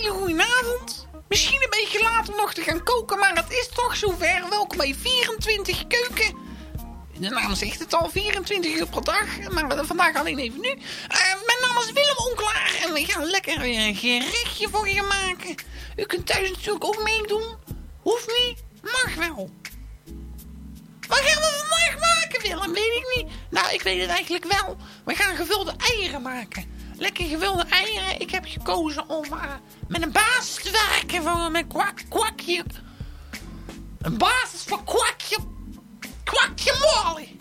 hele goede avond. Misschien een beetje later nog te gaan koken, maar het is toch zover. Welkom bij 24 keuken. De naam zegt het al, 24 uur per dag. Maar vandaag alleen even nu. Eh, mijn naam is Willem Onklaar en we gaan lekker weer een gerechtje voor je maken. U kunt thuis natuurlijk ook meedoen. Hoeft niet, mag wel. Wat gaan we vandaag maken, Willem? Weet ik niet. Nou, ik weet het eigenlijk wel. We gaan gevulde eieren maken. Lekker gevulde eieren. Ik heb gekozen om uh, met een basis te werken van mijn kwak, kwakje. Een basis van kwakje. Kwakje molly.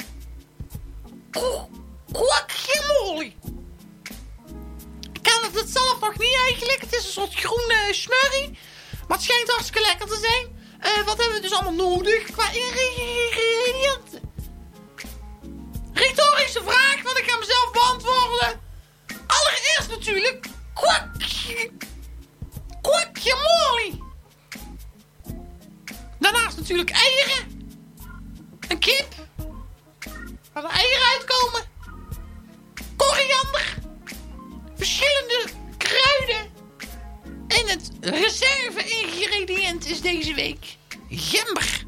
Kwakje molly. Ik kan het zelf nog niet eigenlijk. Het is een soort groene smurrie. Maar het schijnt hartstikke lekker te zijn. Uh, wat hebben we dus allemaal nodig qua ingrediënten? Eieren. Een kip. Waar de eieren uitkomen. Koriander. Verschillende kruiden. En het reserve-ingrediënt is deze week gember.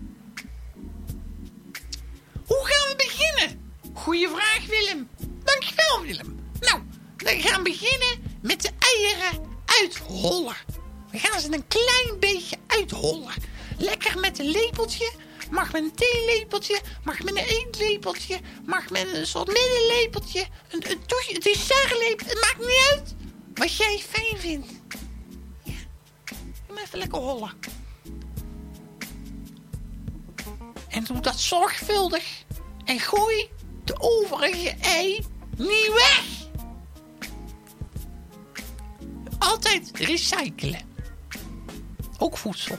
Hoe gaan we beginnen? Goeie vraag, Willem. Dankjewel, Willem. Nou, we gaan beginnen met de eieren uithollen. We gaan ze een klein beetje uithollen. Lekker met een lepeltje. Mag met een theelepeltje. Mag met een eetlepeltje. Mag met een soort middenlepeltje. Een, een toetje, een dessertlepel. Het maakt niet uit. Wat jij fijn vindt. Ja. Doe even lekker hollen. En doe dat zorgvuldig. En gooi de overige ei niet weg. Altijd recyclen. Ook voedsel.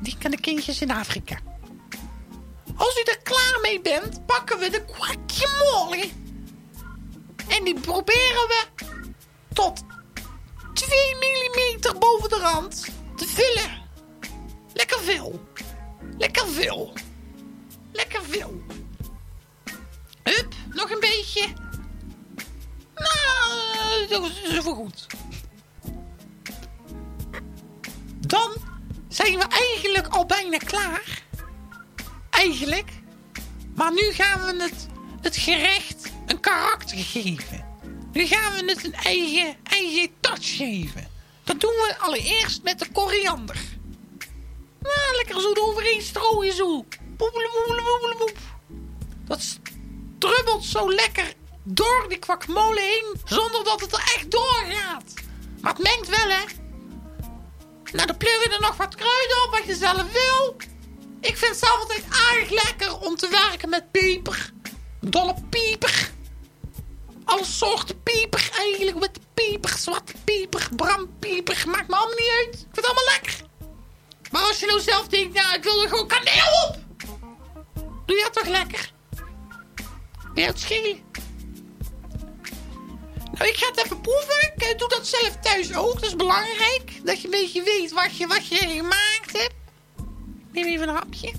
Die kan de kindjes in Afrika. Als u er klaar mee bent, pakken we de kwakje molly. En die proberen we tot 2 mm boven de rand te vullen. Lekker veel. Lekker veel. Lekker veel. Hup, nog een beetje. Nou, even goed. Dan zijn we eigenlijk al bijna klaar. Eigenlijk. Maar nu gaan we het, het gerecht een karakter geven. Nu gaan we het een eigen, eigen touch geven. Dat doen we allereerst met de koriander. Nou, lekker zo eroverheen strooien zo. Dat strubbelt zo lekker door die kwakmolen heen, zonder dat het er echt doorgaat. Maar het mengt wel, hè. Nou, dan pleur je er nog wat kruiden op, wat je zelf wil. Ik vind het zelf altijd erg lekker om te werken met peper. Dolle pieper. Alle soorten pieper eigenlijk. Met pieper, zwarte pieper, brampieper. Maakt me allemaal niet uit. Ik vind het allemaal lekker. Maar als je nou zelf denkt, nou, ik wil er gewoon kaneel op. Doe je dat toch lekker? Wil je het? Nou, ik ga het even proeven. Ik doe dat zelf thuis ook. Dat is belangrijk. Dat je een beetje weet wat je, wat je gemaakt hebt. Neem even een hapje.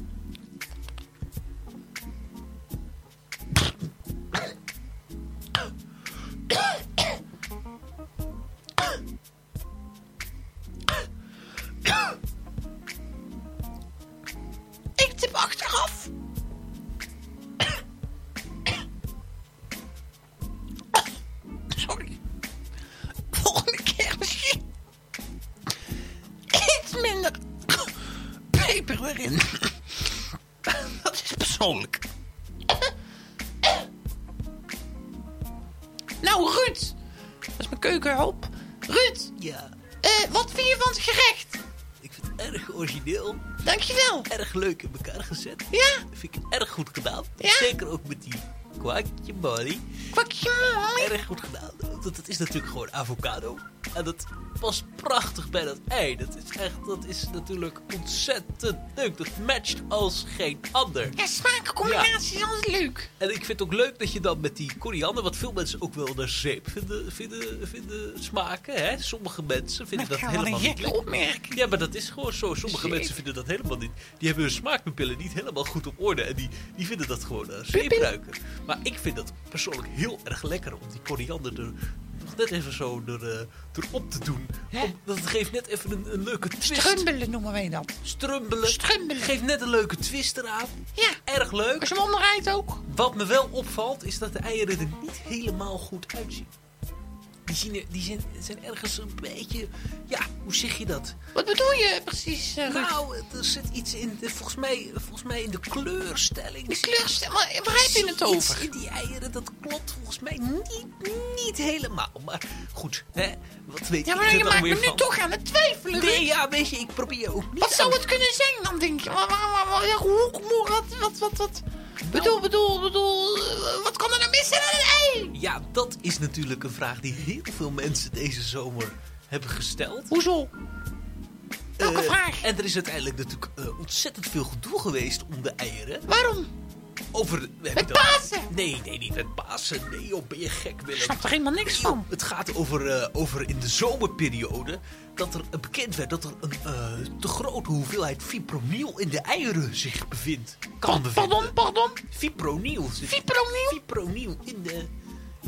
Dat is persoonlijk. Nou, Ruud. Dat is mijn keukenhulp. Ruud, Ja, eh, wat vind je van het gerecht? ik vind het erg origineel. Dankjewel. Erg leuk in elkaar gezet. Ja, Vind ik erg goed gedaan. Ja? Zeker ook met die kwakje Molly. kwakje mooi. Erg goed gedaan. Dat, het is natuurlijk gewoon avocado. En dat past prachtig bij dat ei. Dat is echt, dat is natuurlijk ontzettend leuk. Dat matcht als geen ander. Ja, smaakcombinatie is altijd leuk. En ik vind het ook leuk dat je dan met die koriander, wat veel mensen ook wel naar zeep vinden, vinden, vinden smaken. Hè? Sommige mensen vinden Dat helemaal niet lekker. opmerking. Ja, maar dat is gewoon zo. Sommige Zeep. mensen vinden dat helemaal niet. Die hebben hun smaakpapillen niet helemaal goed op orde. En die, die vinden dat gewoon uh, zeep ruiken. Maar ik vind dat persoonlijk heel erg lekker om die koriander er nog net even zo er, eh, erop te doen. Om- dat geeft net even een, een leuke twist. Strumbelen noemen wij dat. Strumbelen. Strumbelen. Geeft net een leuke twist eraan. Ja. Erg leuk. Als je hem omdraait ook. Wat me wel opvalt, is dat de eieren er niet helemaal goed uitzien. Die, zien die zijn, zijn ergens een beetje... Ja, hoe zeg je dat? Wat bedoel je precies? eh? Nou, er zit iets in, de, volgens, mij, volgens mij in de kleurstelling. de kleurstem. Waar waar heb je het over? in die eieren, dat klopt volgens mij niet, niet helemaal. Maar goed, hè? Wat weet Ja, maar je maakt me nu toch aan het twijfelen. Nee, ja, weet je, ik probeer ook niet... Wat zou het kunnen zijn dan, denk je? Hoe, wat, wat, wat, wat? Bedoel, bedoel, bedoel, wat kan er nou mis zijn aan een ei? Ja, dat is natuurlijk een vraag die heel veel mensen deze zomer hebben gesteld. Hoezo? Welke Eh, vraag? En er is uiteindelijk natuurlijk eh, ontzettend veel gedoe geweest om de eieren. Waarom? Over... Met ik dat- Pasen? Nee, nee, niet met Pasen. Nee, joh, ben je gek, Ik Willem. snap er helemaal niks Nee, van. Het gaat over, eh, over in de zomerperiode dat er bekend werd dat er een eh, te grote hoeveelheid fipronil in de eieren zich bevindt. Kan Pa- bevinden. Pardon, pardon? Fipronil. Fipronil? Fipronil in de...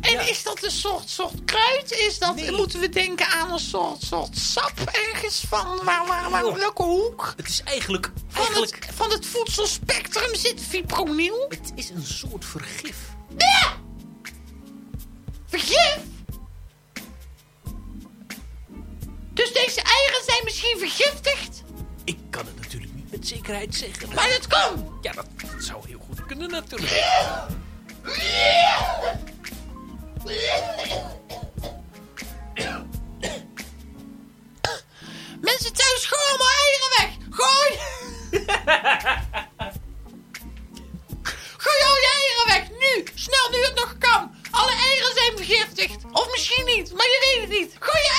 En Ja. is dat een soort, soort kruid? Is dat, Nee. moeten we denken aan een soort, soort sap ergens van, waar, waar, waar, welke hoek? Het is eigenlijk... Van eigenlijk het, van het voedselspectrum zit fipronil. het is een soort vergif. Vergif? Dus deze eieren zijn misschien vergiftigd? Ik kan het natuurlijk niet met zekerheid zeggen. Maar het kan! Ja, dat, dat zou heel goed kunnen natuurlijk. Mensen thuis, gooi allemaal eieren weg! Gooi! gooi al je eieren weg, nu! Snel, nu het nog kan! Alle eieren zijn vergiftigd! Of misschien niet, maar je weet het niet! Gooi je